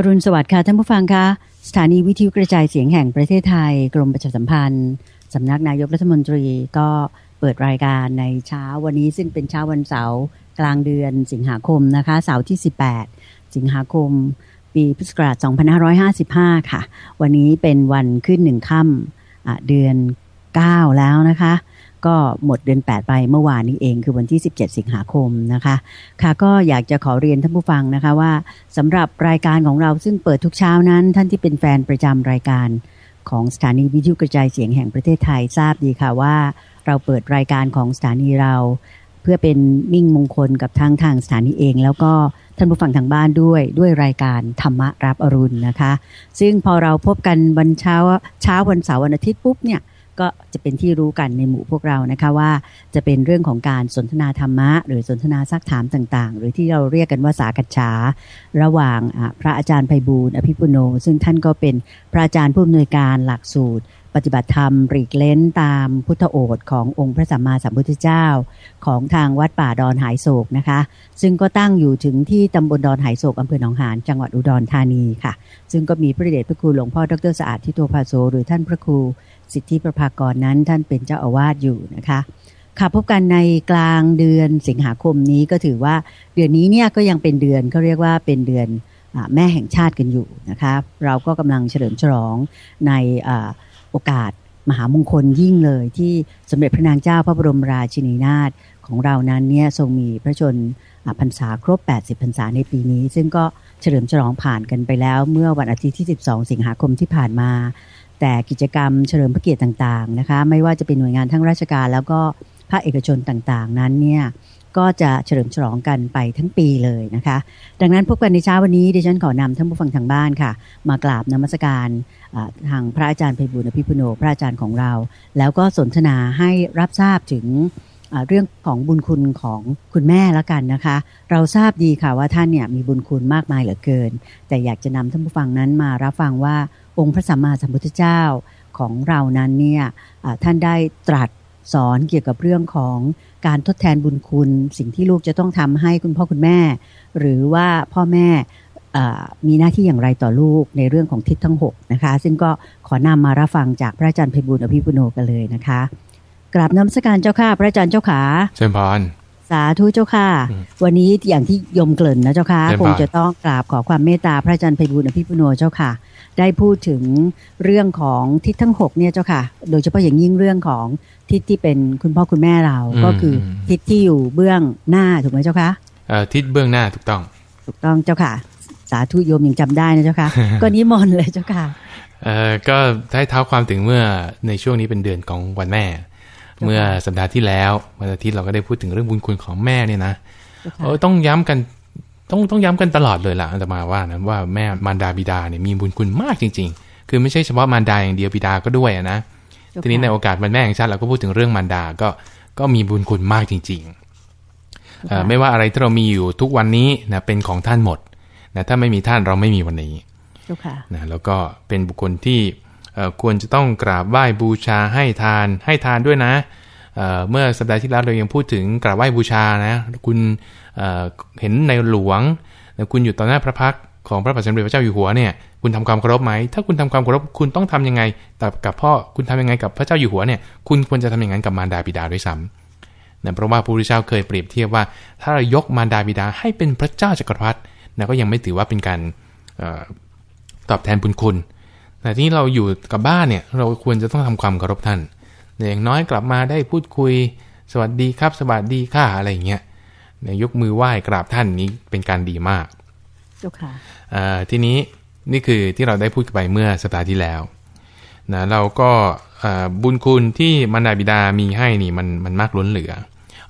อรุณสวัสดิ์ค่ะท่านผู้ฟังคะสถานีวิทยุกระจายเสียงแห่งประเทศไทย กรมประชาสัมพันธ์สำนักนายกรัฐมนตรีก็เปิดรายการในเช้าวันนี้ซึ่งเป็นเช้าวันเสาร์กลางเดือนสิงหาคมนะคะเสาร์ที่ 18 สิงหาคม ปีพุทธศักราช2555 ค่ะ วันนี้เป็นวันขึ้นหนึ่งค่ำเดือน 9 แล้วนะคะ ก็หมดเดือน 8 ไปเมื่อวานนี้เองคือวันที่ 17 สิงหาคมนะคะค่ะก็อยากจะขอเรียนท่านผู้ฟังนะคะว่าสำหรับรายการของเราซึ่งเปิดทุกเช้านั้น ท่านที่เป็นแฟนประจำรายการของสถานีวิทยุกระจายเสียงแห่งประเทศไทยทราบดีค่ะว่า เราเปิดรายการของสถานีเรา เพื่อเป็นมิ่งมงคลกับทางทางสถานีเอง แล้วก็ท่านผู้ฟังทางบ้านด้วยด้วยรายการธรรมรับอรุณนะคะ ซึ่งพอเราพบกันวันเช้าเช้าวันเสาร์วันอาทิตย์ปุ๊บเนี่ย ก็จะเป็นที่รู้กันในหมู่พวกเรานะคะว่า จะเป็นเรื่องของการสนทนาธรรมะ หรือสนทนาซักถามต่างๆ หรือที่เราเรียกกันว่าสากัจฉาระหว่างพระอาจารย์ไพบูลอภิปุโน ซึ่งท่านก็เป็นพระอาจารย์ผู้อำนวยการหลักสูตร ปฏิบัติธรรมปรีกเล้นตามพุทธโอษขององค์พระสัมมาสัมพุทธเจ้า ของทางวัดป่าดอนหายโศกนะคะ ซึ่งก็ตั้งอยู่ถึงที่ตำบลดอนหายโศกอำเภอหนองหานจังหวัดอุดรธานีค่ะ ซึ่งก็มีพระเดชพระคุณหลวงพ่อดรสะอาดทิโตภาโซหรือท่านพระครู สิทธิประภากรนั้นท่านเป็นเจ้าอาวาสอยู่นะคะค่ะพบกันในกลางเดือนสิงหาคมนี้ก็ถือว่าเดือนนี้เนี่ยก็ยังเป็นเดือนเขาเรียกว่าเป็นเดือนอแม่แห่งชาติกันอยู่นะคะเราก็กำลังเฉลิมฉลองในอโอกาสมหามงคลยิ่งเลยที่สมเด็จพระนางเจ้าพระบรมราชินีนาถของเรานั้นเนี่ยทรงมีพระชนพรรษาครบ 80 พรรษาในปีนี้ ซึ่งก็ เฉลิมฉลองผ่านกันไปแล้ว เมื่อวันอาทิตย์ที่ 12 สิงหาคมที่ผ่านมา แต่กิจกรรมเฉลิมพระเกียรติต่างๆนะคะไม่ว่าจะเป็นหน่วยงานทั้งราชการ แล้วก็ภาคเอกชนต่างๆ นั้นเนี่ยก็จะเฉลิมฉลองกันไปทั้งปีเลยนะคะ ดังนั้นพบกันในเช้าวันนี้ดิฉันขอนำท่านผู้ฟังทางบ้านค่ะ มากราบนมัสการทางพระอาจารย์ไพบุญอภิปุโนพระอาจารย์ของเรา แล้วก็สนทนาให้รับทราบถึง เรื่องของบุญคุณของคุณแม่แล้วกันนะคะ เราทราบดีค่ะว่าท่านเนี่ยมีบุญคุณมากมายเหลือเกิน แต่อยากจะนำท่านผู้ฟังนั้นมารับฟังว่าองค์พระสัมมาสัมพุทธเจ้าของเรานั้นเนี่ยท่านได้ตรัสสอนเกี่ยวกับเรื่องของการทดแทนบุญคุณ สิ่งที่ลูกจะต้องทำให้คุณพ่อคุณแม่ หรือว่าพ่อแม่มีหน้าที่อย่างไรต่อลูกในเรื่องของทิศทั้ง6นะคะ ซึ่งก็ขอนำมารับฟังจากพระอาจารย์เพบุญอภิปุโนกันเลยนะคะ กราบน้ำสการเจ้าค่ะ พระอาจารย์เจ้าขาเชิญพรสาธุเจ้าค่ะ วันนี้อย่างที่ยมเกลิ่นนะเจ้าค่ะคงจะต้องกราบขอความเมตตาพระอาจารย์ไพบุญอภิปุโนเจ้าค่ะ ได้พูดถึงเรื่องของทิศทั้งหกเนี่ยเจ้าค่ะ โดยเฉพาะอย่างยิ่งเรื่องของทิศที่เป็นคุณพ่อคุณแม่เราก็คือทิศที่อยู่เบื้องหน้าถูกไหมเจ้าคะเอ่อทิศเบื้องหน้าถูกต้อง ถูกต้องเจ้าค่ะ สาธุโยมยังจำได้นะเจ้าค่ะ ก็นิมนต์เลยเจ้าค่ะเอ่อก็ได้เท้าความถึงเมื่อในช่วงนี้เป็นเดือนของวันแม่ เมื่อสัปดาห์ที่แล้ววันอาทิตย์เราก็ได้พูดถึงเรื่องบุญคุณของแม่เนี่ยนะเออต้องย้ำกันต้องต้องย้ำกันตลอดเลยล่ะอาตมาว่านะว่าแม่มารดาบิดาเนี่ยมีบุญคุณมากจริง ๆ คือไม่ใช่เฉพาะมารดาอย่างเดียวบิดาก็ด้วยนะทีนี้ในโอกาสวันแม่แห่งชาติเราก็พูดถึงเรื่องมารดาก็ก็มีบุญคุณมากจริงๆไม่ว่าอะไรที่เรามีอยู่ทุกวันนี้นะเป็นของท่านหมดนะถ้าไม่มีท่านเราไม่มีวันนี้นะแล้วก็เป็นบุคคลที่ ควรจะต้องกราบไหว้บูชาให้ทานให้ทานด้วยนะเมื่อสัปดาห์ที่แล้วเรายังพูดถึงกราบไหว้บูชานะคุณเห็นในหลวงคุณอยู่ต่อหน้าพระพักของพระบาทสมเด็จพระเจ้าอยู่หัวเนี่ยคุณทำความเคารพไหม ถ้าคุณทำความเคารพคุณต้องทํำยังไงกับพ่อคุณทำยังไงกับพระเจ้าอยู่หัวเนี่ยคุณควรจะทำอย่างนั้นกับมารดาบิดาด้วยซ้ำนะเพราะว่าพระพุทธเจ้าเคยเปรียบเทียบว่า ถ้าเรายกมารดาบิดาให้เป็นพระเจ้าจักรพรรดินะก็ยังไม่ถือว่าเป็นการตอบแทนบุญคุณ แต่ที่เราอยู่กับบ้านเนี่ยเราควรจะต้องทำความเคารพท่านอย่างน้อยกลับมาได้พูดคุย สวัสดีครับ สวัสดีค่ะอะไรอย่างเงี้ยเนี่ยยกมือไหว้กราบท่านนี้เป็นการดีมากเจ้าค่ะทีนี้นี่คือที่เราได้พูดไปเมื่อสัปดาห์ที่แล้วนะเราก็บุญคุณที่มารดาบิดามีให้นี่มันมันมากล้นเหลือ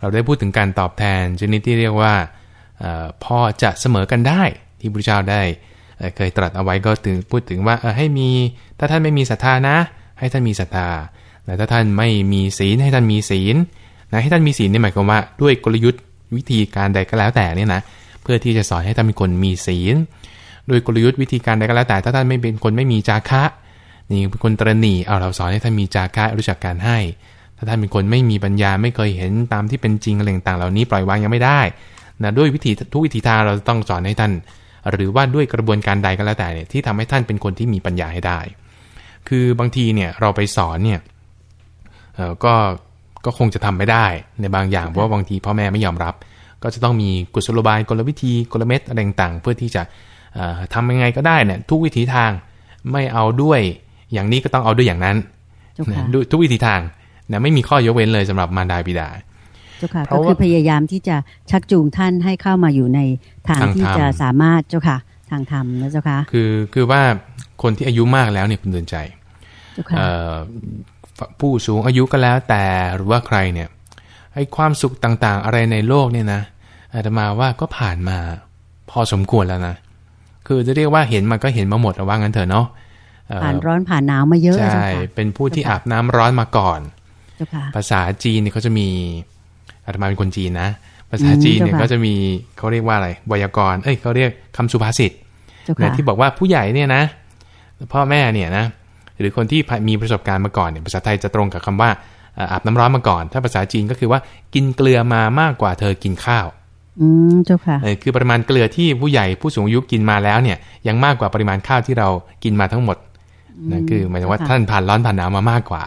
เราได้พูดถึงการตอบแทนชนิดที่เรียกว่าพอจะเสมอกันได้ที่พระเจ้าได้ เคยตรัสเอาไว้ก็ถึงพูดถึงว่าให้มีถ้าท่านไม่มีศรัทธานะ ให้ท่านมีศรัทธาแต่ถ้าท่านไม่มีศีลให้ท่านมีศีลนะให้ท่านมีศีลนี่หมายความว่าด้วยกลยุทธ์วิธีการใดก็แล้วแต่เนี่ยนะเพื่อที่จะสอนให้ท่านเป็นคนมีศีลโดยกลยุทธ์วิธีการใดก็แล้วแต่ ถ้าท่านไม่เป็นคนไม่มีจาคะนี่เป็นคนตรณีเอาเราสอนให้ท่านมีจาคะรู้จักการให้ ถ้าท่านเป็นคนไม่มีปัญญาไม่เคยเห็นตามที่เป็นจริงอะไรต่างเหล่านี้ปล่อยวางยังไม่ได้นะด้วยวิธีทุกวิธีทางเราต้องสอนให้ท่าน หรือว่าด้วยกระบวนการใดก็แล้วแต่เนี่ยที่ทำให้ท่านเป็นคนที่มีปัญญาให้ได้ คือบางทีเนี่ยเราไปสอนเนี่ยเออก็ก็คงจะทำไม่ได้ในบางอย่างเพราะว่าบางทีพ่อแม่ไม่ยอมรับ ก็จะต้องมีกุศโลบายกลวิธีกลเม็ดอะไรต่างๆเพื่อที่จะเอ่อทำยังไงก็ได้เนี่ยทุกวิถีทางไม่เอาด้วยอย่างนี้ก็ต้องเอาด้วยอย่างนั้นเจ้านะค่ะด้วยทุกวิธีทางนะไม่มีข้อยกเว้นเลยสำหรับมารดาบิดา เจ้าค่ะเพก็ราะคือว่าพยายามที่จะชักจูงท่านให้เข้ามาอยู่ในทางทางที่ธรรมจะสามารถเจ้าค่ะ ทางธรรมนะเจ้าค่ะคือคือว่าคนที่อายุมากแล้วเนี่ยคุณเตือนใจเจ้าค่ะเอ่อผู้สูงอายุก็แล้วแต่หรือว่าใครเนี่ยไอ้ความสุขต่างๆ อะไรในโลกเนี่ยนะอาตมาว่าก็ผ่านมาพอสมควรแล้วนะคือจะเรียกว่าเห็นมันก็เห็นมาหมดแล้วว่างั้นเถอะเนาะเอ่อผ่านร้อนผ่านหนาวมาเยอะใช่เจ้าค่ะเป็นผู้ที่เจ้าค่ะอาบน้ำร้อนมาก่อนเจ้าค่ะภาษาจีนเนี่ยเขาจะมี อาตมาเป็นคนจีนนะ ภาษาจีนเนี่ยเจ้าค่ะก็จะมีเขาเรียกว่าอะไรไวยากรณ์เอ้ยเขาเรียกคำสุภาษิตเจ้านะค่ะที่บอกว่าผู้ใหญ่เนี่ยนะ พ่อแม่เนี่ยนะ หรือคนที่มีประสบการณ์มาก่อนเนี่ยภาษาไทยจะตรงกับคำว่าเอ่ออาบน้ำร้อนมาก่อน ถ้าภาษาจีนก็คือว่ากินเกลือมามากกว่าเธอกินข้าว อืมเจ้าค่ะเออคือปริมาณเกลือที่ผู้ใหญ่ผู้สูงอายุกินมาแล้วเนี่ย ยังมากกว่าปริมาณข้าวที่เรากินมาทั้งหมดนะคือหมายถึงว่าค่ะท่านผ่านร้อนผ่านหนาวมามากกว่า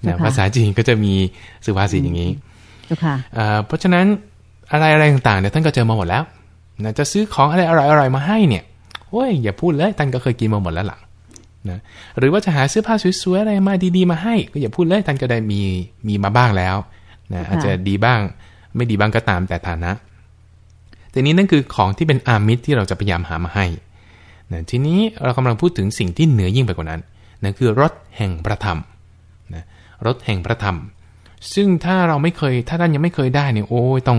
เจ้านะค่ะภาษาจีนก็จะมีสุภาษิตอย่างนี้ เจ้าค่ะเอ่อเพราะฉะนั้นอะไรอะไรต่างๆเนี่ยท่านก็เจอมาหมดแล้วนะจะซื้อของอะไรอร่อยๆมาให้เนี่ยโอ้ยอย่าพูดเลยท่านก็เคยกินมาหมดแล้วหลังนะหรือว่าจะหาเสื้อผ้าสวยๆอะไรมาดีๆมาให้ ก็อย่าพูดเลยท่านก็ได้มีมีมาบ้างแล้วนะอาจจะดีบ้างไม่ดีบ้างก็ตามแต่ฐานะแต่นี้นั่นคือของที่เป็นอามิตรที่เราจะพยายามหามาให้นะทีนี้เรากำลังพูดถึงสิ่งที่เหนือยิ่งไปกว่านั้นนั่นคือรถแห่งพระธรรมนะรถแห่งพระธรรม ซึ่งถ้าเราไม่เคย ถ้าท่านยังไม่เคยได้เนี่ยโอ้ยต้อง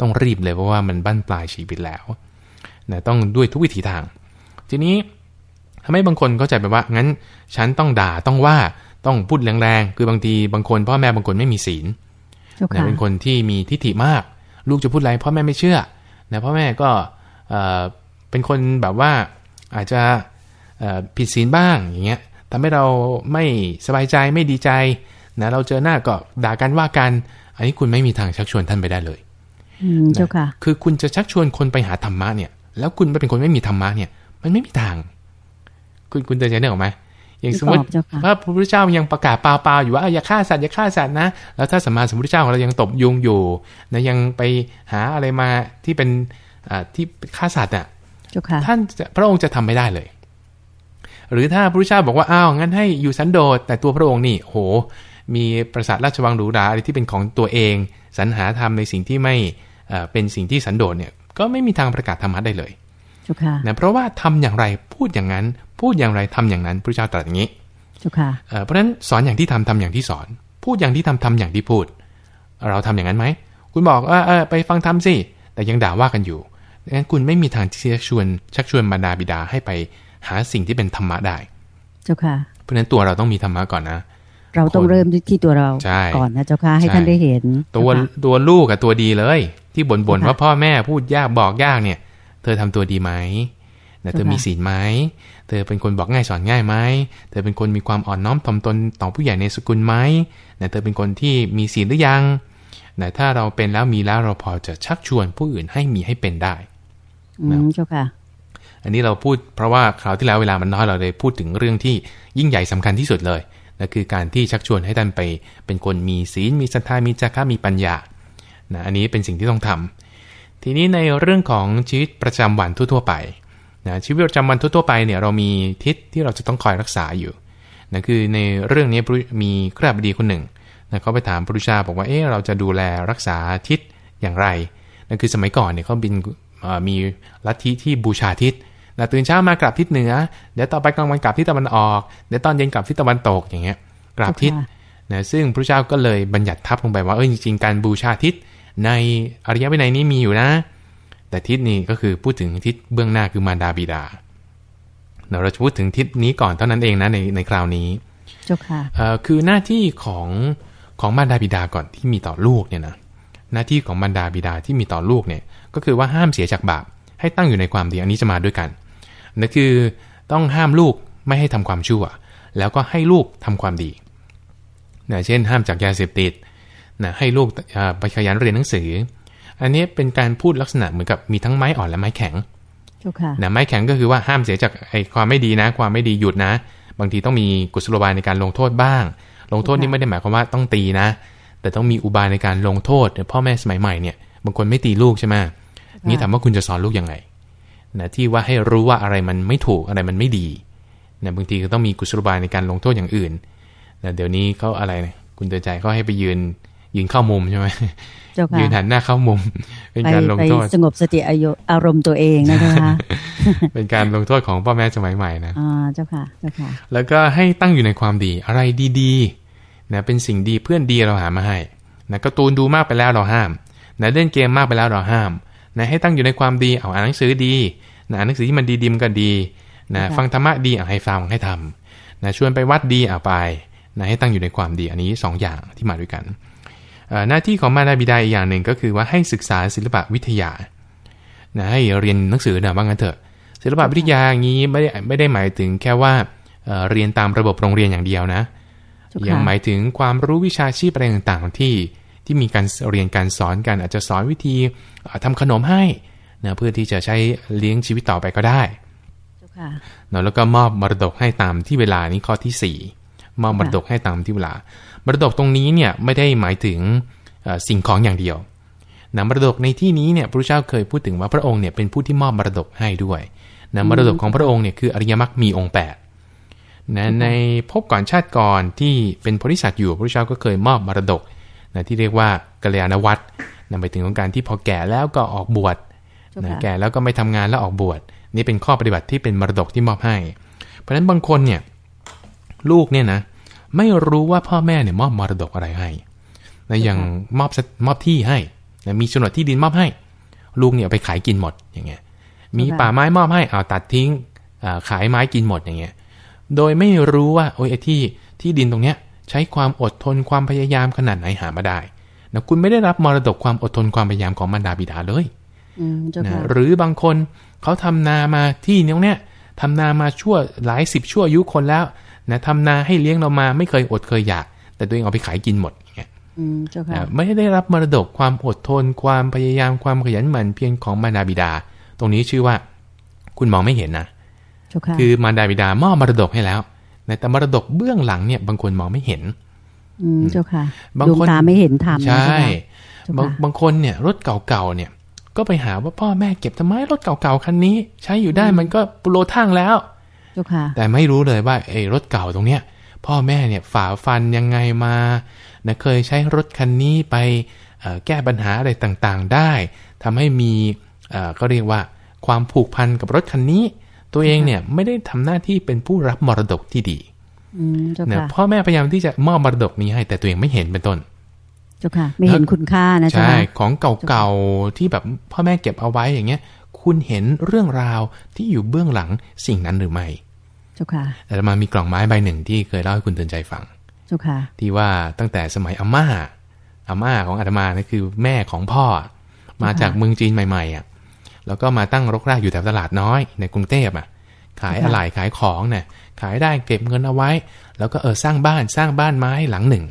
ต้องรีบเลยเพราะว่ามันบั้นปลายชีวิตแล้วนะต้องด้วยทุกวิถีทาง ทีนี้ทำให้บางคนเข้าใจไปว่างั้นฉันต้องด่าต้องว่าต้องพูดแรงๆ คือบางทีบางคนพ่อแม่บางคนไม่มีศีลเจ้านะค่ะเป็นคนที่มีทิฏฐิมาก ลูกจะพูดอะไรพ่อแม่ไม่เชื่อนะพ่อแม่ก็เอ่อเป็นคนแบบว่าอาจจะเอ่อผิดศีลบ้างอย่างเงี้ยทำให้เราไม่สบายใจไม่ดีใจ นะเราเจอหน้าก็ด่ากันว่ากัน อันนี้คุณไม่มีทางชักชวนท่านไปได้เลยอืมเจ้าค่ะ คือคุณจะชักชวนคนไปหาธรรมะเนี่ย แล้วคุณเป็นคนไม่มีธรรมะเนี่ย มันไม่มีทาง คุณคุณเตือนใจได้หรอกไหมอย่างสมมตินึกออกเจ้าค่ะพระพุทธเจ้ายังประกาศเปล่าๆอยู่ว่าเอ้ยอย่าฆ่าสัตว์อย่าฆ่าสัตว์นะ แล้วถ้าสมมาสมพุทธเจ้าของเรายังตบยุงอยู่นะยังไปหาอะไรมาที่เป็นอ่าที่ฆ่าสัตว์อะเจ้าค่ะท่านจะพระองค์จะทำไม่ได้เลย หรือถ้าพระพุทธเจ้าบอกว่าอ้าวงั้นให้อยู่สันโดษแต่ตัวพระองค์นี่โห มีปราสาทราชวังหรูหราอะไรที่เป็นของตัวเองสรรหาทำในสิ่งที่ไม่เอ่อเป็นสิ่งที่สันโดษเนี่ยก็ไม่มีทางประกาศธรรมะได้เลยเจ้าค่ะนะเพราะว่าทำอย่างไรพูดอย่างนั้น พูดอย่างไรทำอย่างนั้นพระเจ้าตรัสอย่างนี้เจ้าค่ะเอ่อเพราะฉะนั้นสอนอย่างที่ทำทำอย่างที่สอน พูดอย่างที่ทำทำอย่างที่พูด เราทำอย่างนั้นไหมคุณบอกว่าเออไปฟังธรรมสิแต่ยังด่าว่ากันอยู่งั้นคุณไม่มีทางที่จะชวนชักชวนบรรดาบิดาให้ไปหาสิ่งที่เป็นธรรมะได้ เจ้าค่ะ เพราะฉะนั้นตัวเราต้องมีธรรมะก่อนนะ เราต้องคนเริ่มที่ตัวเราใช่ก่อนนะเจ้าค่ะให้ใช่ท่านได้เห็น ตัวเจ้าค่ะตัวลูกกับตัวดีเลย ที่บ่นบ่นค่ะว่าพ่อแม่พูดยากบอกยากเนี่ย เธอทำตัวดีไหมนะเธอค่ะมีศีลไหมเธอเป็นคนบอกง่ายสอนง่ายไหมเธอเป็นคนมีความอ่อนน้อมถ่อมตนต่อผู้ใหญ่ในสกุลไหมนะเธอเป็นคนที่มีศีลหรือยังนะถ้าเราเป็นแล้วมีแล้วเราพอจะชักชวนผู้อื่นให้มีให้เป็นได้อืมเจ้าค่ะอันนี้เราพูดเพราะว่าคราวที่แล้วเวลามันน้อยเราเลยพูดถึงเรื่องที่ยิ่งใหญ่สำคัญที่สุดเลย นั่นคือการที่ชักชวนให้ท่านไป เป็นคนมีศีลมีศรัทธามีจาระมีปัญญานะอันนี้เป็นสิ่งที่ต้องทำทีนี้ในเรื่องของชีวิตประจำวันทั่วๆไปนะชีวิตประจำวันทั่วๆไปเนี่ยเรามีทิศที่เราจะต้องคอยรักษาอยู่นะคือในเรื่องนี้มีคราบดีคนหนึ่งนะเขาไปถามพระพุทธเจ้าบอกว่าเอ๊ะเราจะดูแลรักษาทิศอย่างไรนั่นคือสมัยก่อนเนี่ยเขาบินมีลัทธิที่บูชาทิศ นะตื่นเช้ามากลับทิศเหนือ เดี๋ยวต่อไปกลางวันกลับทิศตะวันออก เดี๋ยวตอนเย็นกลับทิศตะวันตกอย่างเงี้ย กลับทิศเจ้าค่ะนะซึ่งพระเจ้าก็เลยบัญญัติทับลงไปว่าเออจริงๆการบูชาทิศในอริยวินัยนี้มีอยู่นะ แต่ทิศนี้ก็คือพูดถึงทิศเบื้องหน้าคือมารดาบิดาเดี๋ยวเราจะพูดถึงทิศนี้ก่อนเท่านั้นเองนะในในคราวนี้เจ้าค่ะเอ่อคือหน้าที่ของของมารดาบิดาก่อนที่มีต่อลูกเนี่ยนะหน้าที่ของมารดาบิดาที่มีต่อลูกเนี่ย ก็คือว่าห้ามเสียจากบาปให้ตั้งอยู่ในความดีอันนี้จะมาด้วยกัน นั่นคือต้องห้ามลูกไม่ให้ทำความชั่ว แล้วก็ให้ลูกทำความดีนะเช่น ห้ามจากยาเสพติดนะให้ลูกเอ่อไปขยันเรียนหนังสือ อันนี้เป็นการพูดลักษณะเหมือนกับมีทั้งไม้อ่อนและไม้แข็งเจ้าค่ะนะไม้แข็งก็คือว่าห้ามเสียจากไอ้ความไม่ดีนะ ความไม่ดีหยุดนะ บางทีต้องมีกุศโลบายในการลงโทษบ้าง ลงโทษนี่ไม่ได้หมายความว่าต้องตีนะ แต่ต้องมีอุบายในการลงโทษเนี่ยพ่อแม่สมัยใหม่เนี่ยบางคนไม่ตีลูกใช่ไหมนี่ถามว่าคุณจะสอนลูกยังไง นะที่ว่าให้รู้ว่าอะไรมันไม่ถูกอะไรมันไม่ดีนะบางทีก็ต้องมีกุศโลบายในการลงโทษอย่างอื่นนะเดี๋ยวนี้เขาอะไรนะคุณเตือนใจเขาให้ไปยืนยืนเข้ามุมใช่ไหมเจ้าค่ะยืนหันหน้าเข้ามุม เป็นไปการลงไปโทษสงบสติอายุอารมณ์ตัวเองนะเจ้าค่ะเป็นการลงโทษของพ่อแม่สมัยใหม่นะอ่าเจ้าค่ะเจ้าค่ะ แล้วก็ให้ตั้งอยู่ในความดีอะไรดีๆนะเป็นสิ่งดีเพื่อนดีเราหามาให้นะการ์ตูนดูมากไปแล้วเราห้ามนะเล่นเกมมากไปแล้วเราห้าม นะให้ตั้งอยู่ในความดีเอาอ่านหนังสือดีนะอ่านหนังสือที่มันดีๆมันก็ดีนะค่ะฟังธรรมะดีเอาให้ฟังให้ทำนะชวนไปวัดดีเอาไปนะให้ตั้งอยู่ในความดีอันนี้สองอย่างที่มาด้วยกันเอ่อหน้าที่ของมารดาบิดาอีกอย่างหนึ่งก็คือว่าให้ศึกษาศิลปะวิทยานะให้เรียนหนังสือนะว่างั้นเถอะ ศิลปะวิทยาอย่างนี้ไม่ได้ไม่ได้หมายถึงแค่ว่าเอ่อเรียนตามระบบโรงเรียนอย่างเดียวนะเจ้าค่ะยังหมายถึงความรู้วิชาชีพอะไรต่างๆที่ ที่มีการเรียนการสอนกันอาจจะสอนวิธีเอ่อทำขนมให้นะเพื่อที่จะใช้เลี้ยงชีวิตต่อไปก็ได้เจ้าค่ะเนอะแล้วก็มอบมรดกให้ตามที่เวลานี้ข้อที่สี่มอบมรดกให้ตามที่เวลามรดกตรงนี้เนี่ยไม่ได้หมายถึงเอ่อสิ่งของอย่างเดียวนะมรดกในที่นี้เนี่ยพระเจ้าเคยพูดถึงว่าพระองค์เนี่ยเป็นผู้ที่มอบมรดกให้ด้วยนะมรดกของพระองค์เนี่ยคืออริยมรรคมีองค์แปดนะในภพก่อนชาติก่อนที่เป็นโพธิสัตว์อยู่พระเจ้าก็เคยมอบมรดก นะที่เรียกว่ากัลยาณวัตรนะไปถึงของการที่พอแก่แล้วก็ออกบวชเจ้านะค่ะแก่แล้วก็ไม่ทำงานแล้วออกบวชนี่เป็นข้อปฏิบัติที่เป็นมรดกที่มอบให้ เพราะฉะนั้นบางคนเนี่ยลูกเนี่ยนะไม่รู้ว่าพ่อแม่เนี่ยมอบมรดกอะไรให้นะอย่างมอบสมอบที่ให้นะมีโฉนดที่ดินมอบให้ ลูกเนี่ยเอาไปขายกินหมดอย่างเงี้ย มีป่าไม้มอบให้เอาตัดทิ้งอ่าขายไม้กินหมดอย่างเงี้ย โดยไม่รู้ว่าโอ้ยไอ้ที่ที่ดินตรงเนี้ย ใช้ความอดทนความพยายามขนาดไหนหามาได้นะคุณไม่ได้รับมรดกความอดทนความพยายามของมารดาบิดาเลยอืมเจ้านะค่ะหรือบางคนเขาทำนามาที่เนี้ยเนี่ยทำนามาชั่วหลายสิบชั่วอายุคนแล้วนะทำนาให้เลี้ยงเรามาไม่เคยอดเคยอยาก แต่ตัวเองเอาไปขายกินหมดอย่างเงี้ยอืมเจ้าค่ะนะไม่ได้รับมรดกความอดทน ความพยายามความขยันหมั่นเพียรของมารดาบิดา ตรงนี้ชื่อว่า คุณมองไม่เห็นนะเจ้าค่ะคือมารดาบิดามอบมรดกให้แล้ว นะแต่มรดกเบื้องหลังเนี่ยบางคนมองไม่เห็น อืมเจ้าค่ะบางดวงคนตาไม่เห็นธรรมนะใช่เจ้าบางค่ะบางคนเนี่ยรถเก่าๆเนี่ย ก็ไปหาว่าพ่อแม่เก็บทำไมรถเก่าๆคันนี้ ใช้อยู่ได้มันก็ปุโรทั่งแล้วเจ้าค่ะ แต่ไม่รู้เลยว่าไอ้รถเก่าตรงเนี้ย พ่อแม่เนี่ยฝ่าฟันยังไงมานะเคยใช้รถคันนี้ไปเอ่อแก้ปัญหาอะไรต่างๆได้ทำให้มีเอ่อก็เรียกว่าความผูกพันกับรถคันนี้ ตัวเองเนี่ยไม่ได้ทำหน้าที่เป็นผู้รับมรดกที่ดีอืมเจ้านะค่ะพ่อแม่พยายามที่จะมอบมรดกนี้ให้ แต่ตัวเองไม่เห็นเป็นต้นเจ้าค่ะ ไม่เห็นคุณค่านะเจ้าใช่ค่ะของเก่าๆที่แบบพ่อแม่เก็บเอาไว้อย่างเงี้ย คุณเห็นเรื่องราวที่อยู่เบื้องหลังสิ่งนั้นหรือไม่ เจ้าค่ะแต่มามีกล่องไม้ใบหนึ่งที่เคยเล่าให้คุณเตือนใจฟัง เจ้าค่ะ ที่ว่าตั้งแต่สมัยอาม่าอาม่าของอาตมานี่คือแม่ของพ่อ มาจากเมืองจีนใหม่ๆอะ แล้วก็มาตั้งรกรากอยู่แถวตลาดน้อยในกรุงเทพอะ ขายอะไหล่ขายของเนี่ยขายได้เก็บเงินเอาไว้ แล้วก็เออสร้างบ้านสร้างบ้านไม้หลังหนึ่ง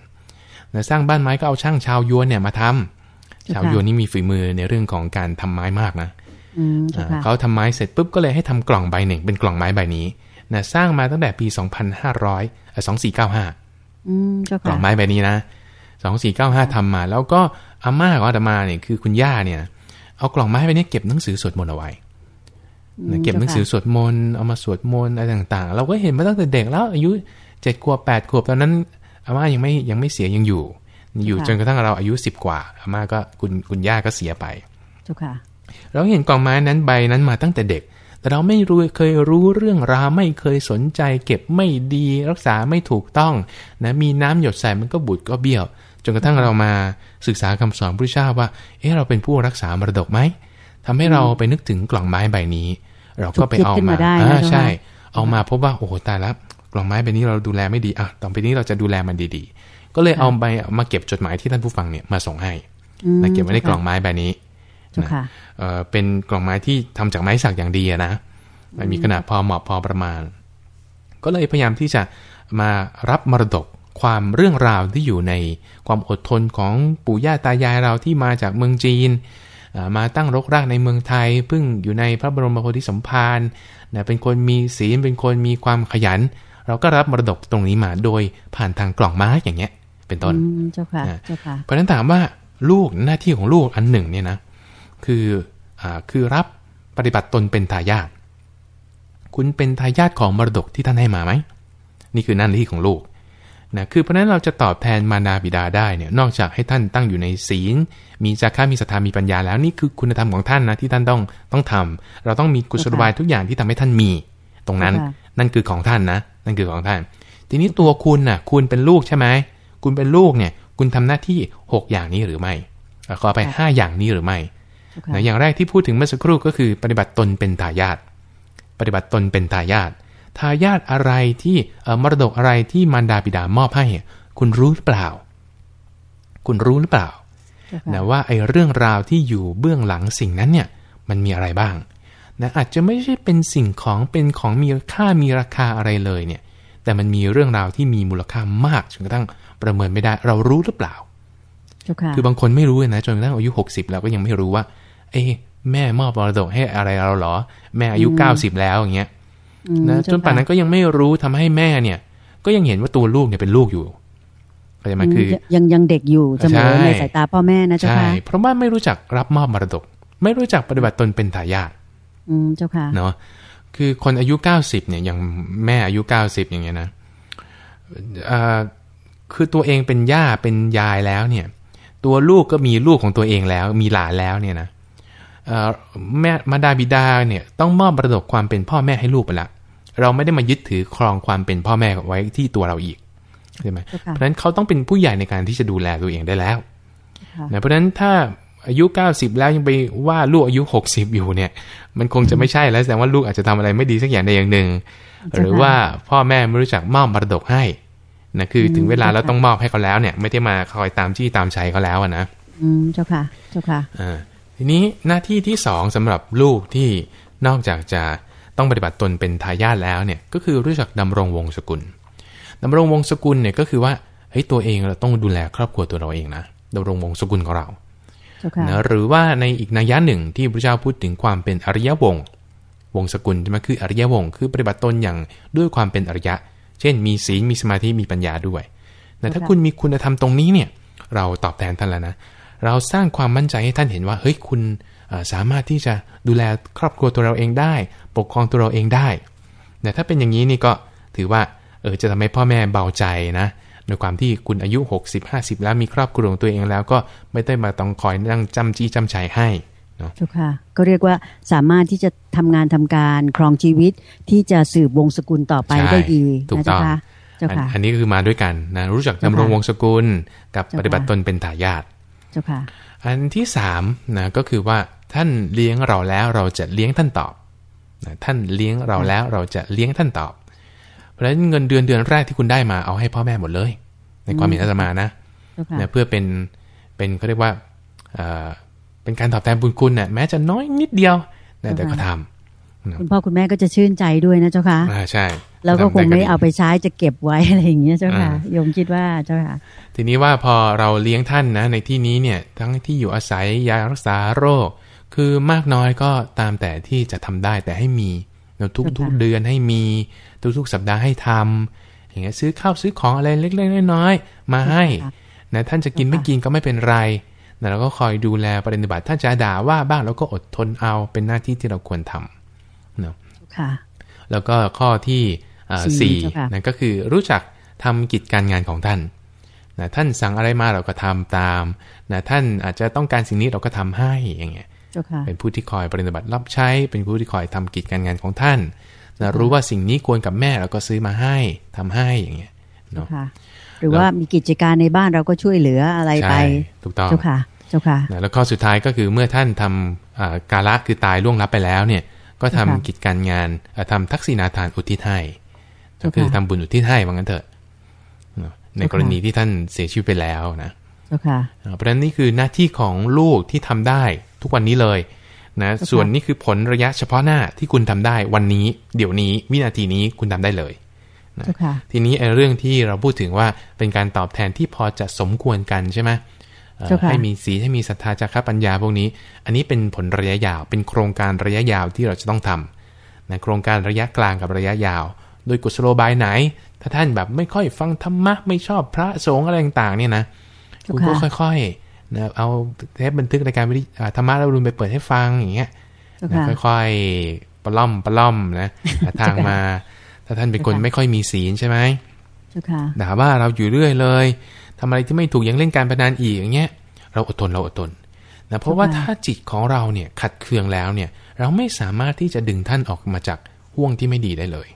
นะสร้างบ้านไม้ก็เอาช่างชาวยวนเนี่ยมาทำชาวยวนนี่มีฝีมือในเรื่องของการทำไม้มากนะอืมเจ้าอ่าค่ะเขาทำไม้เสร็จปุ๊บก็เลยให้ทำกล่องใบหนึ่งเป็นกล่องไม้ใบนี้นะสร้างมาตั้งแต่ปี 2500เอ่อ2495อืมเจ้ากล่ค่ะองไม้ใบนี้นะสองสี่เก้าห้าทำมา แล้วก็อาม่าของอาตมาเนี่ยคือคุณย่าเนี่ย เอากล่องไม้ใบนี้เก็บหนังสือสวดมนต์เอาไว้นะเก็บหนังสือสวดมนต์เอามาสวดมนต์อะไรต่างๆ เราก็เห็นมาตั้งแต่เด็กแล้ว อายุเจ็ดขวบแปดขวบตอนนั้นอาม่ายังไม่ยังไม่เสียยังอยู่ อยู่จนกระทั่งเราอายุสิบกว่าอาม่าก็คุณคุณย่าก็เสียไปเจ้าค่ะ เราเห็นกล่องไม้นั้นใบนั้นมาตั้งแต่เด็ก แต่เราไม่รู้เคยรู้เรื่องราวไม่เคยสนใจ เก็บไม่ดีรักษาไม่ถูกต้องนะมีน้ำหยดใส่มันก็บุดก็เบี้ยว จนกระทั่งเรามาศึกษาคำสอนพระเจ้าว่า เอ๊ะเราเป็นผู้รักษามรดกไหมทำให้เราไปนึกถึงกล่องไม้ใบนี้ เราก็ไปเอาฉุกคิดขึ้นมามาได้นะอ่าเจ้าค่ะใช่ เอามาพบว่าโอ้โหตายแล้วกล่องไม้ใบนี้เราดูแลไม่ดีอะต่อไปนี้เราจะดูแลมันดีๆ ก็เลยเอาไปมาเก็บจดหมายที่ท่านผู้ฟังเนี่ยมาส่งให้อืมนะเก็บไว้ในกล่องไม้ใบนี้เจ้าค่ะเอ่อเป็นกล่องไม้ที่ทำจากไม้สักอย่างดีอะนะมันมีขนาดพอเหมาะพอประมาณ ก็เลยพยายามที่จะมารับมรดก ความเรื่องราวที่อยู่ในความอดทนของปู่ย่าตายายเราที่มาจากเมืองจีน มาตั้งรกรากในเมืองไทยเพิ่งอยู่ในพระบรมโพธิสมภารนะเป็นคนมีศีลเป็นคนมีความขยัน เราก็รับมรดกตรงนี้มาโดยผ่านทางกล่องไม้อย่างเงี้ย เป็นต้นเจ้าค่ะเจ้าค่ะเพราะฉะนั้นถามว่าลูกหน้าที่ของลูกอันหนึ่งเนี่ยนะ คืออ่าคือรับปฏิบัติตนเป็นทายาทคุณเป็นทายาทของมรดกที่ท่านให้มาไหมนี่คือหน้าที่ของลูก นะคือเพราะนั้นเราจะตอบแทนมารดาบิดาได้เนี่ยนอกจากให้ท่านตั้งอยู่ในศีล มีจาระมีศรัทธามีปัญญาแล้วนี่คือคุณธรรมของท่านนะที่ท่านต้องต้องทำเราต้องมีกุศลบายทุกอย่างที่ทำให้ท่านมี ตรงนั้นนั่นคือของท่านนะ นั่นคือของท่าน ทีนี้ตัวคุณน่ะ คุณเป็นลูกใช่ไหมคุณเป็นลูกเนี่ย คุณทำหน้าที่ 6 อย่างนี้หรือไม่ขอไป 5 อย่างนี้หรือไม่นะอย่างแรกที่พูดถึงเมื่อสักครู่ก็คือ ปฏิบัติตนเป็นทายาทปฏิบัติตนเป็นทายาท ทายาทอะไรที่มรดกอะไรที่มารดาบิดามอบให้คุณรู้หรือเปล่า คุณรู้หรือเปล่านะว่าไอ้เรื่องราวที่อยู่เบื้องหลังสิ่งนั้นเนี่ยมันมีอะไรบ้างนะอาจจะไม่ใช่เป็นสิ่งของเป็นของมีค่ามีราคาอะไรเลยเนี่ย แต่มันมีเรื่องราวที่มีมูลค่ามากจนกระทั่งประเมินไม่ได้ เรารู้หรือเปล่าคือบางคนไม่รู้นะจนกระทั่งอายุหกสิบแล้วก็ยังไม่รู้ว่า เอ๊แม่มอบมรดกให้อะไรเราหรอ แม่อายุเก้าสิบแล้วอย่างเงี้ย นะจนป่านนั้นก็ยังไม่รู้ทำให้แม่เนี่ย ก็ยังเห็นว่าตัวลูกเนี่ยเป็นลูกอยู่เข้าใจไหมคือ ยังยังเด็กอยู่เสมอในสายตาพ่อแม่นะเจ้าค่ะใช่เพราะว่าไม่รู้จักรับมอบมรดก ไม่รู้จักปฏิบัติตนเป็นทายาทอืมเจ้าค่ะเนาะคือคนอายุเก้าสิบเนี่ยอย่างแม่อายุเก้าสิบอย่างเงี้ยนะอ่าคือตัวเองเป็นย่าเป็นยายแล้วเนี่ย ตัวลูกก็มีลูกของตัวเองแล้ว มีหลานแล้วเนี่ยนะ แม่มาดาบิดาเนี่ยต้องมอบมรดกความเป็นพ่อแม่ให้ลูกไปละเราไม่ได้มายึดถือครองความเป็นพ่อแม่ไว้ที่ตัวเราอีกใช่ไหมเพราะฉะนั้นเขาต้องเป็นผู้ใหญ่ในการที่จะดูแลตัวเองได้แล้วเพราะฉะนั้นถ้าอายุ 90 แล้วยังไปว่าลูกอายุ 60 อยู่เนี่ย มันคงจะไม่ใช่แล้วแสดงว่าลูกอาจจะทำอะไรไม่ดีสักอย่างใดอย่างหนึ่ง หรือว่าพ่อแม่ไม่รู้จักมอบมรดกให้นะคือถึงเวลาแล้วต้องมอบให้เขาแล้วเนี่ย ไม่ได้มาคอยตามจี้ตามใจเขาแล้วนะอืมเจ้าค่ะ เจ้าค่ะอ่า ทีนี้หน้าที่ที่สองสำหรับลูกที่นอกจากจะต้องปฏิบัติตนเป็นทายาทแล้วเนี่ยก็คือรู้จักดำรงวงศกุลดำรงวงศกุลเนี่ยก็คือว่าเฮ้ยตัวเองเราต้องดูแลครอบครัวตัวเราเองนะดำรงวงศกุลของเรานะหรือว่าในอีกนัยยะหนึ่งที่พระเจ้าพูดถึงความเป็นอริยวงศ์วงศกุลใช่ไหมคืออริยวงศ์คือปฏิบัติตนอย่างด้วยความเป็นอริยะ เช่น มีศีลมีสมาธิมีปัญญาด้วยแต่ถ้าคุณมีคุณธรรมตรงนี้เนี่ยเราตอบแทนท่านแล้วนะ เราสร้างความมั่นใจให้ท่านเห็นว่าเฮ้ยคุณสามารถที่จะดูแลครอบครัวตัวเราเองได้ ปกครองตัวเราเองได้แต่ถ้าเป็นอย่างนี้นี่ก็ถือว่าเออจะทำให้พ่อแม่เบาใจนะโดยความที่คุณอายุ 60 50 แล้วมีครอบครัวของตัวเองแล้วก็ไม่ได้มาต้องคอยนั่งจำจี้จำชัยให้เนาะค่ะก็เรียกว่าสามารถที่จะทำงานทำการครองชีวิตที่จะสืบวงศกุลต่อไปได้ดีถูกต้องอันนี้คือมาด้วยกันนะรู้จักดำรงวงศกุลกับปฏิบัติตนเป็นทายาท เจ้าค่ะ อันที่สามนะก็คือว่าท่านเลี้ยงเราแล้วเราจะเลี้ยงท่านตอบนะท่านเลี้ยงเราแล้วเราจะเลี้ยงท่านตอบ เพราะฉะนั้นเงินเดือนเดือนแรกที่คุณได้มาเอาให้พ่อแม่หมดเลย ในความเห็นอาตมานะนะ เพื่อเป็นเป็นเขาเรียกว่าเป็นการตอบแทนบุญคุณนะ่ะแม้จะน้อยนิดเดียวแต่ก็ทำ คุณพ่อคุณแม่ก็จะชื่นใจด้วยนะเจ้าค่ะใช่แล้วก็คงไม่เอาไปใช้จะเก็บไว้อะไรอย่างเงี้ยเจ้าค่ะโยมคิดว่าเจ้าค่ะ ทีนี้ว่าพอเราเลี้ยงท่านนะในที่นี้เนี่ยทั้งที่อยู่อาศัยยารักษาโรค คือมากน้อยก็ตามแต่ที่จะทำได้แต่ให้มีทุกทุกเดือนให้มี ทุกๆ สัปดาห์ให้ทำอย่างเงี้ยซื้อข้าวซื้อของอะไรเล็กๆน้อยๆมาให้นะท่านจะกินไม่กินก็ไม่เป็นไรแต่เราก็คอยดูแลปฏิบัติท่านจะด่าว่าบ้างเราก็อดทนเอาเป็นหน้าที่ที่เราควรทำ เนาะแล้วก็ข้อที่สี่นั่นก็คือรู้จักทำกิจการงานของท่านนะท่านสั่งอะไรมาเราก็ทำตามนะท่านอาจจะต้องการสิ่งนี้เราก็ทำให้อย่างเงี้ยเป็นผู้ที่คอยปฏิบัติรับใช้ เป็นผู้ที่คอยทำกิจการงานของท่านนะรู้ว่าสิ่งนี้ควรกับแม่เราก็ซื้อมาให้ทำให้อย่างเงี้ยเนาะหรือว่ามีกิจการในบ้านเราก็ช่วยเหลืออะไรไปถูกต้องเจ้าค่ะ เจ้าค่ะ แล้วข้อสุดท้ายก็คือเมื่อท่านทำกาละคือตายล่วงลับไปแล้วเนี่ย ก็ทำกิจการงานทำทักษิณาทานอุทิศให้ก็คือทำบุญอุทิศให้ว่างั้นเถอะในกรณีที่ท่านเสียชีวิตไปแล้วนะเพราะฉะนั้นนี่คือหน้าที่ของลูกที่ทำได้ทุกวันนี้เลยนะส่วนนี้คือผลระยะเฉพาะหน้าที่คุณทำได้วันนี้ เดี๋ยวนี้วินาทีนี้คุณทำได้เลยนะทีนี้ไอ้เรื่องที่เราพูดถึงว่าเป็นการตอบแทนที่พอจะสมควรกันใช่ไหมเอ่อเจ้าค่ะ ให้มีศีลให้มีศรัทธาจาระปัญญาพวกนี้ อันนี้เป็นผลระยะยาว เป็นโครงการระยะยาวที่เราจะต้องทำนะโครงการระยะกลางกับระยะยาว โดยกุศโลบายไหน ถ้าท่านแบบไม่ค่อยฟังธรรมะไม่ชอบพระสงฆ์อะไรต่างๆเนี่ยนะเจ้าคุณค่ะก็ค่อยๆนะเอาเทปบันทึกรายการวิทยอ่าธรรมะแล้วรุนไปเปิดให้ฟังอย่างเงี้ยเจ้านะค่ะค่อยๆปะล่อมปะล่อมนะหาทางมา ถ้าท่านเป็นคนเจ้าค่ะไม่ค่อยมีศีลใช่ไหมเจ้าค่ะด่าว่าเราอยู่เรื่อยเลย ทำอะไรที่ไม่ถูกยังเล่นการพนันอีกอย่างเงี้ย เราอดทนเราอดทนนะเพราะว่าเจ้าค่ะถ้าจิตของเราเนี่ยขัดเคืองแล้วเนี่ย เราไม่สามารถที่จะดึงท่านออกมาจากห่วงที่ไม่ดีได้เลย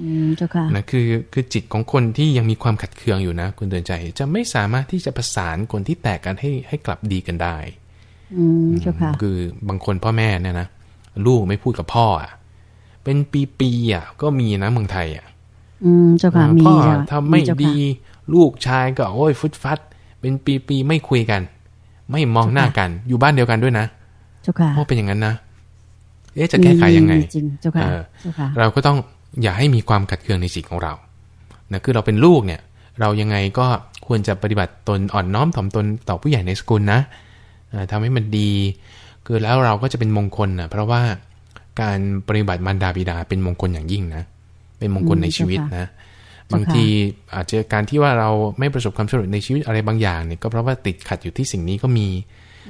อืมเจ้าค่ะนะคือคือจิตของคนที่ยังมีความขัดเคืองอยู่นะ คุณเตือนใจจะไม่สามารถที่จะประสานคนที่แตกกันให้ให้กลับดีกันได้ อืมเจ้าค่ะคือบางคนพ่อแม่เนี่ยนะลูกไม่พูดกับพ่ออะเป็นปีๆอะก็มีนะเมืองไทยอะ อืมเจ้าค่ะมีพ่อเจ้าทำไม่เจ้าค่ะดีลูกชายก็โอ้ยฟุดฟัด เป็นปีๆไม่คุยกัน ไม่มองหน้ากัน อยู่บ้านเดียวกันด้วยนะเจ้าค่ะโอ้เป็นอย่างนั้นนะเอ๊ะจะแก้ไขยังไงมีจริงเจ้าค่ะเออเจ้าค่ะเราก็ต้องอย่าให้มีความขัดเคืองในจิตของเรานะคือเราเป็นลูกเนี่ย เรายังไงก็ควรจะปฏิบัติตนอ่อนน้อมถ่อมตนต่อผู้ใหญ่ในสกุลนะเอ่อทำให้มันดี คือแล้วเราก็จะเป็นมงคลนะเพราะว่าการปฏิบัติมารดาบิดาเป็นมงคลอย่างยิ่งนะ เป็นมงคลอืมในชีวิตเจ้าค่ะนะเจ้าค่ะบางทีอาจจะการที่ว่าเราไม่ประสบความสำเร็จในชีวิตอะไรบางอย่างเนี่ยก็เพราะว่าติดขัดอยู่ที่สิ่งนี้ก็มี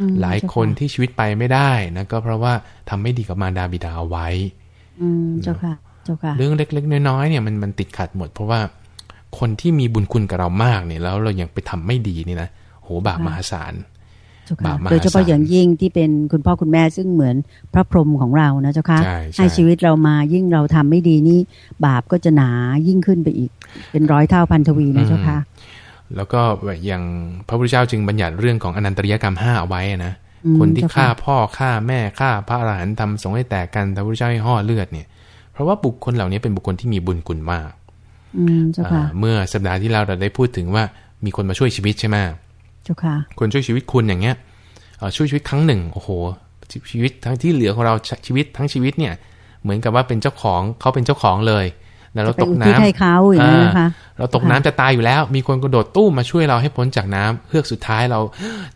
อืมหลายเจ้คนค่ะที่ชีวิตไปไม่ได้นะก็เพราะว่าทำไม่ดีกับมารดาบิดาเอาไว้ อืมเจ้าค่ะเจ้าค่ะ เรื่องเล็ก ๆ น้อยๆเนี่ยมันมันติดขัดหมด เพราะว่าคนที่มีบุญคุณกับเรามากเนี่ย แล้วเรายังไปทำไม่ดีนี่นะโหบาปค่ะมหาศาลเจ้า บาค่ะปมหาศาลโดยเฉพาะอย่างยิ่งที่เป็นคุณพ่อคุณแม่ซึ่งเหมือนพระพรหมของเรานะเจ้าค่ะใช่ใช่ชีวิตเรามายิ่งเราทำไม่ดีนี่บาปก็จะหนายิ่งขึ้นไปอีก เป็นร้อยเท่าพันทวีนะเจ้าค่ะแล้วก็อย่างพระพุทธเจ้าจึงบัญญัติเรื่องของอนันตริยกรรมห้าเอาไว้นะอืมคนที่เจ้าฆ่าค่ะพ่อฆ่าแม่ฆ่าพระอรหันต์ทำสงฆ์ให้แตกกันพระพุทธเจ้าให้ห่อเลือดเนี่ย เพราะว่าบุคคลเหล่านี้เป็นบุคคลที่มีบุญคุณมากอืมเจ้าค่ะอ่าเมื่อสัปดาห์ที่แล้วเราได้พูดถึงว่ามีคนมาช่วยชีวิตใช่ไหม เจ้าค่ะคนช่วยชีวิตคุณอย่างเงี้ยเอ่อช่วยชีวิตครั้งหนึ่งโอ้โห ชีชีวิตทั้งที่เหลือของเราชชีวิตทั้งชีวิตเนี่ย เหมือนกับว่าเป็นเจ้าของเขาเป็นเจ้าของเลยแล้วเราไปตกอุทิศน้ำให้เขาอย่างนั้นนะคะเราตกน้ำจะตายอยู่แล้ว มีคนกระโดดตู้มมาช่วยเราให้พ้นจากน้ำเฮือกสุดท้ายเรา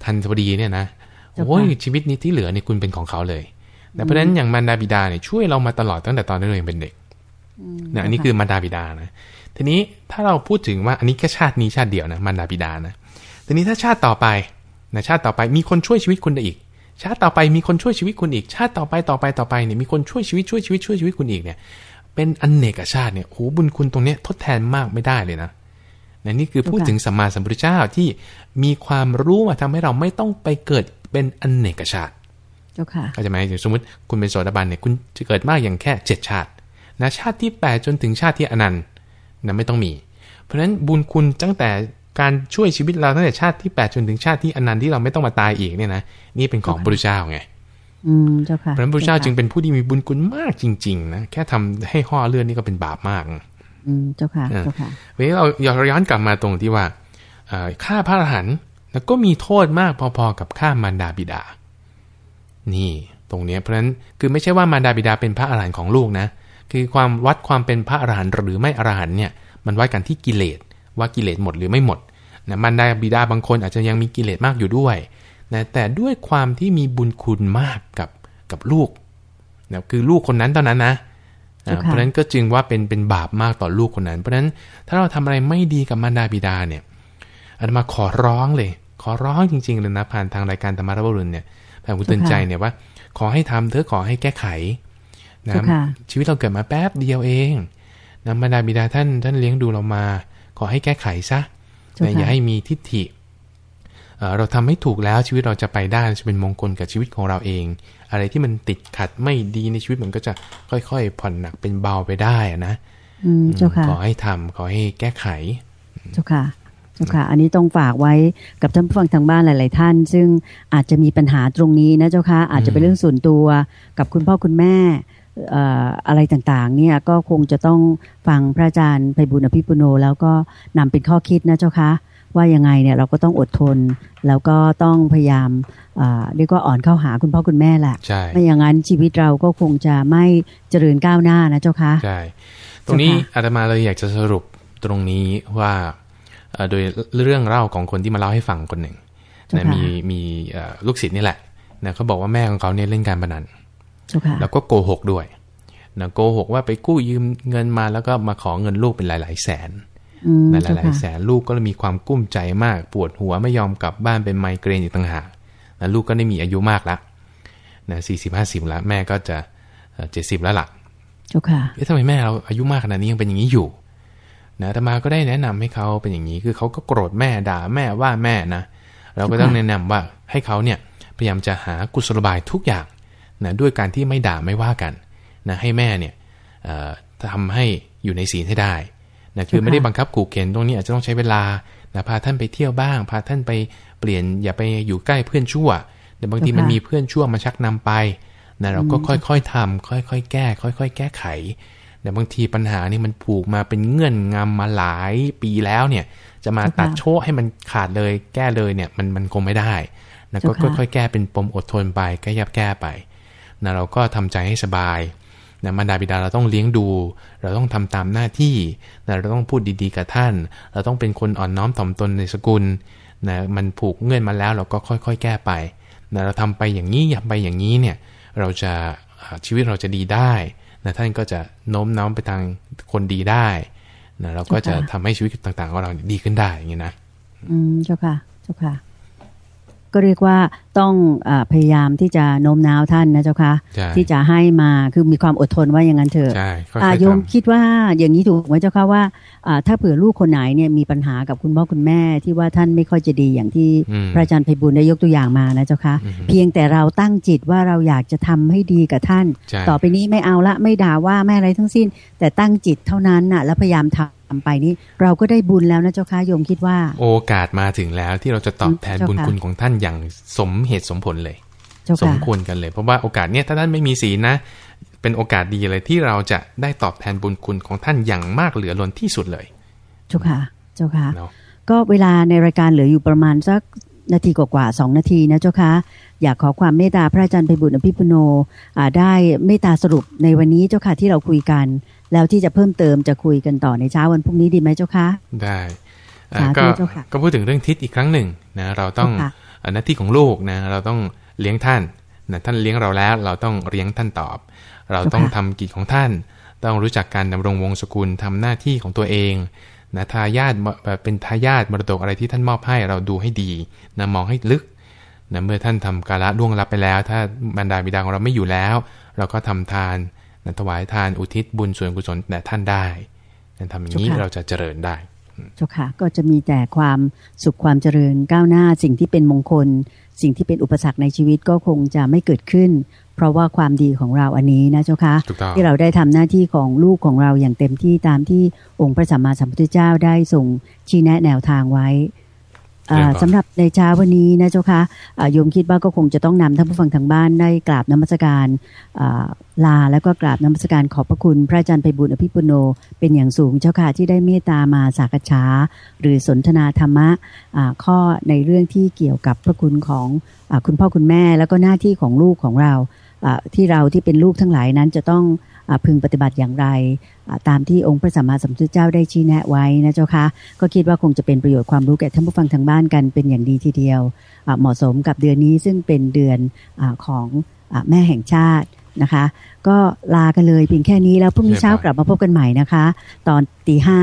ทันพอดีเนี่ยนะเจ้าค่ะโอ้ยชีวิตนี้ที่เหลือเนี่ยคุณเป็นของเขาเลยแต่เพราะฉะนั้นอย่างมารดาบิดาเนี่ยช่วยเรามาตลอดตั้งแต่ตอนที่เรายังเป็นเด็กนะอันนี้คือมารดาบิดานะทีนี้ถ้าเราพูดถึงว่าอันนี้แค่ชาตินี้ชาติเดียวนะมารดาบิดานะ ทีนี้ถ้าชาติต่อไปนะชาติต่อไปมีคนช่วยชีวิตคุณได้อีก ชาติต่อไปมีคนช่วยชีวิตคุณอีก ชาติต่อไปต่อไปต่อไปเนี่ยมีคนช่วยชีวิตช่วยชีวิตช่วยชีวิตคุณอีกเนี่ย เป็นอันเนกชาติเนี่ยโหบุญคุณตรงเนี้ยทดแทนมากไม่ได้เลยนะนะนี่คือพูดถึงสัมมาสัมพุทธเจ้าที่มีความรู้มาทำให้เราไม่ต้องไปเกิดเป็นอันเนกชาติเจ้าค่ะเข้าใจไหมอย่างสมมติคุณเป็นโสดาบันเนี่ยคุณจะเกิดมากอย่างแค่เจ็ดชาตินะชาติที่แปดจนถึงชาติที่อนันต์นะไม่ต้องมี เพราะฉะนั้นบุญคุณตั้งแต่ การช่วยชีวิตเราตั้งแต่ชาติที่แปดจนถึงชาติที่อนันต์ที่เราไม่ต้องมาตายอีกเนี่ยนะนี่เป็นของพระพุทธเจ้าไงอืมเจ้าค่ะเพราะฉะนั้นพระพุทธเจ้าจึงเป็นผู้ที่มีบุญคุณมากจริง ๆ นะแค่ทำให้ห่อเลือดนี่ก็เป็นบาปมากอืมเจ้าค่ะเออเจ้าค่ะวันนี้เราย้อนกลับมาตรงที่ว่าเอ่อฆ่าพระอรหันต์แล้วก็มีโทษมากพอๆกับฆ่ามารดาบิดา นี่ตรงเนี้ยเพราะฉะนั้นคือไม่ใช่ว่ามารดาบิดาเป็นพระอรหันต์ของลูกนะคือความวัดความเป็นพระอรหันต์หรือไม่อรหันต์เนี่ย มันวัดกันที่กิเลส ว่ากิเลสหมดหรือไม่หมดนะมารดาบิดาบางคนอาจจะยังมีกิเลสมากอยู่ด้วยนะแต่ด้วยความที่มีบุญคุณมากกับกับลูกนะคือลูกคนนั้นตอนนั้นนะอ่าเจ้าค่ะเพราะฉะนั้นก็จึงว่าเป็นเป็นบาปมากต่อลูกคนนั้น เพราะฉะนั้นถ้าเราทำอะไรไม่ดีกับมารดาบิดาเนี่ยอาตมาขอร้องเลย ขอร้องจริงๆเลยนะผ่านทางรายการธรรมะรับรุณเนี่ยผ่านคุณเตือนใจเนี่ยว่า ขอให้ทำเธอะขอให้แก้ไขนะเจ้าค่ะชีวิตเราเกิดมาแป๊บเดียวเองนะมารดาบิดาท่านท่านเลี้ยงดูเรามา ขอให้แก้ไขซะเจ้านะอย่าค่ะให้มีทิฏฐิเอ่อเราทำให้ถูกแล้วชีวิตเราจะไปได้จะเป็นมงคลกับชีวิตของเราเอง อะไรที่มันติดขัดไม่ดีในชีวิตมันก็จะค่อยๆ ผ่อนหนักเป็นเบาไปได้อะนะอืมเจ้าค่ะขอให้ทำขอให้แก้ไขเจ้าค่ะเจ้าค่ะ อันนี้ต้องฝากไว้กับท่านผู้ฟังทางบ้านหลาย ๆ ท่าน ซึ่งอาจจะมีปัญหาตรงนี้นะเจ้าค่ะอาจจะเป็นเรื่องส่วนตัวกับคุณพ่อคุณแม่เอ่ออะไรต่างๆเนี่ยก็คงจะต้องฟังพระอาจารย์ไพบุญอภิปุโน แล้วก็นำเป็นข้อคิดนะเจ้าค่ะว่ายังไงเนี่ยเราก็ต้องอดทน แล้วก็ต้องพยายามเอ่อเรียกว่าอ่อนเข้าหาคุณพ่อคุณแม่แหละใช่ไม่อย่างนั้นชีวิตเราก็คงจะไม่เจริญก้าวหน้านะเจ้าค่ะใช่ตรงนี้เจ้าค่ะอาตมาเลยอยากจะสรุปตรงนี้ว่าเอ่อโดยเรื่องเล่าของคนที่มาเล่าให้ฟังคนหนึ่งนะมีมีลูกศิษย์นี่แหละนะเขาบอกว่าแม่ของเขาเนี่ยเล่นการพนันเจ้าค่ะ แล้วก็โกหกด้วยนะโกหกว่าไปกู้ยืมเงินมาแล้วก็มาขอเงินลูกเป็นหลาย ๆ แสนอืมนะหเจ้าลายค่ะๆแสนลูกก็เลยมีความกุ้มใจมาก ปวดหัวไม่ยอมกลับบ้านเป็นไมเกรนอีกต่างหากนะลูกก็ได้มีอายุมากละนะสี่สิบห้าสิบแล้วแม่ก็จะเจ็ดสิบแล้วล่ะเจ้าค่ะเอ๊ะทำไมแม่เราอายุมากขนาดนี้ยังเป็นอย่างนี้อยู่นะอาตมาก็ได้แนะนำให้เขาเป็นอย่างนี้ คือเขาก็โกรธแม่ด่าแม่ว่าแม่นะ เราก็ต้องแนะนำว่าให้เขาเนี่ยพยายามจะหากุศโลบายทุกอย่าง นะด้วยการที่ไม่ด่าไม่ว่ากันนะให้แม่เนี่ยเอ่อทำให้อยู่ในศีลให้ได้นะคือไม่ได้บังคับขู่เข็นตรงนี้อาจจะต้องใช้เวลานะพาท่านไปเที่ยวบ้าง พาท่านไปเปลี่ยนอย่าไปอยู่ใกล้เพื่อนชั่วแต่บางทีมันมีเพื่อนชั่วมาชักนำไปนะเราก็ค่อยๆทำค่อยๆ แก้ ค่อย ๆ แก้ไขแต่บางทีปัญหานี่มันผูกมาเป็นเงื่อนงำมาหลายปีแล้วเนี่ย จะมาตัดโชว์ให้มันขาดเลยแก้เลยเนี่ย มันมันคงไม่ได้นะก็ค่อยๆ แก้เป็นปมอดทนไปแก้ยับแก้ไป นะเราก็ทำใจให้สบายนะมารดาบิดาเราต้องเลี้ยงดู เราต้องทำตามหน้าที่นะเราต้องพูดดีๆกับท่าน เราต้องเป็นคนอ่อนน้อมถ่อมตนในสกุลนะมันผูกเงื่อนมาแล้วเราก็ค่อย ๆ แก้ไปนะเราทำไปอย่างนี้อย่าไปอย่างนี้เนี่ยเราจะชีวิตเราจะดีได้นะท่านก็จะโน้มน้อมไปทางคนดีได้นะเราก็จะทำให้ชีวิตต่างๆของเราดีขึ้นได้อย่างนี้นะ อืมเจ้าค่ะ เจ้าค่ะ ก็เรียกว่าต้องอพยายามที่จะโน้มน้าวท่านนะเจ้าค่ะใช่ที่จะให้มาคือมีความอดทนว่าอย่างนั้นเถอะใช่ค่อยอ่าๆโยมทำคิดว่าอย่างนี้ถูกไหมเจ้าค่ะว่าอ่าถ้าเผื่อลูกคนไหนเนี่ยมีปัญหากับคุณพ่อคุณแม่ที่ว่าท่านไม่ค่อยจะดีอย่างที่อืมพระอาจารย์ไพบุญได้ยกตัวอย่างมานะเจ้าค่ะอือฮึเพียงแต่เราตั้งจิตว่าเราอยากจะทำให้ดีกับท่านใช่ต่อไปนี้ไม่เอาละไม่ด่าว่าไม่อะไรทั้งสิ้น แต่ตั้งจิตเท่านั้นน่ะแล้วพยายามทำ ไปนี่เราก็ได้บุญแล้วนะเจ้าค่ะโยมคิดว่า โอกาสมาถึงแล้วที่เราจะตอบแทนเจ้าบุญค่ะคุณของท่านอย่างสมเหตุสมผลเลยเจ้าสมค่ะควรกันเลย เพราะว่าโอกาสเนี้ยถ้าท่านไม่มีศีลนะ เป็นโอกาสดีเลยที่เราจะได้ตอบแทนบุญคุณของท่านอย่างมากเหลือล้นที่สุดเลย เจ้าค่ะ เจ้าค่ะเนาะก็เวลาในรายการเหลืออยู่ประมาณสักนาทีกว่าๆสองนาทีนะเจ้าค่ะอยากขอความเมตตาพระอาจารย์ไพบุญอภิปุโนอ่าได้เมตตาสรุปในวันนี้เจ้าค่ะที่เราคุยกัน แล้วที่จะเพิ่มเติมจะคุยกันต่อในเช้าวันพรุ่งนี้ดีไหมเจ้าค่ะได้อะสาธุก็เจ้าค่ะก็พูดถึงเรื่องทิศอีกครั้งหนึ่งนะเราต้องเจ้าค่ะอะหน้าที่ของลูกนะเราต้องเลี้ยงท่านนะท่านเลี้ยงเราแล้ว เราต้องเลี้ยงท่านตอบ เราต้องทำกิจของท่าน ต้องรู้จักการดำรงวงศกุลทำหน้าที่ของตัวเองนะทายาทเอ่อเป็นทายาทมรดกอะไรที่ท่านมอบให้เราดูให้ดีนะมองให้ลึกนะเมื่อท่านทำกาละล่วงลับไปแล้ว ถ้าบรรดาบิดาของเราไม่อยู่แล้ว เราก็ทำทานนะ ถวายทานอุทิศบุญส่วนกุศลแด่ท่านได้นะทำอย่างนี้เจ้าค่ะเราจะเจริญได้เจ้าค่ะก็จะมีแต่ความสุขความเจริญก้าวหน้าสิ่งที่เป็นมงคล สิ่งที่เป็นอุปสรรคในชีวิตก็คงจะไม่เกิดขึ้น เพราะว่าความดีของเราอันนี้นะเจ้าค่ะถูกต้องที่เราได้ทำหน้าที่ของลูกของเราอย่างเต็มที่ตามที่องค์พระสัมมาสัมพุทธเจ้าได้ส่งชี้แนะแนวทางไว้ สำหรับในเช้าวันนี้นะเจ้าค่ะอ่าโยมคิดว่าก็คงจะต้องนำท่านผู้ฟังทางบ้านได้กราบนมัสการอ่าลาแล้วก็กราบนมัสการขอบพระคุณพระอาจารย์ไพบุญอภิปุโน เป็นอย่างสูงเจ้าค่ะที่ได้เมตตามาสักษาหรือสนทนาธรรมะอ่าข้อในเรื่องที่เกี่ยวกับพระคุณของอาคุณพ่อคุณแม่ แล้วก็หน้าที่ของลูกของเราอ่าที่เราที่เป็นลูกทั้งหลายนั้นจะต้องอา พึงปฏิบัติอย่างไรอ่าตามที่องค์พระสัมมาสัมพุทธเจ้าได้ชี้แนะไว้นะเจ้าค่ะก็คิดว่าคงจะเป็นประโยชน์ความรู้แก่ท่านผู้ฟังทางบ้านกันเป็นอย่างดีทีเดียวอ่าเหมาะสมกับเดือนนี้ซึ่งเป็นเดือนอาของอาแม่แห่งชาตินะคะ ก็ลากันเลยเพียงแค่นี้แล้วพรุ่งนี้เช้ากลับมาพบกันใหม่นะคะ ตอนตีห้า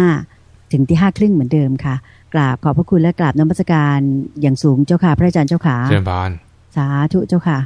ถึงตีห้าครึ่งเหมือนเดิมค่ะ กราบขอบพระคุณและกราบนมัสการอย่างสูงเจ้าค่ะ พระอาจารย์เจ้าค่ะเจริญพรสาธุเจ้าค่ะ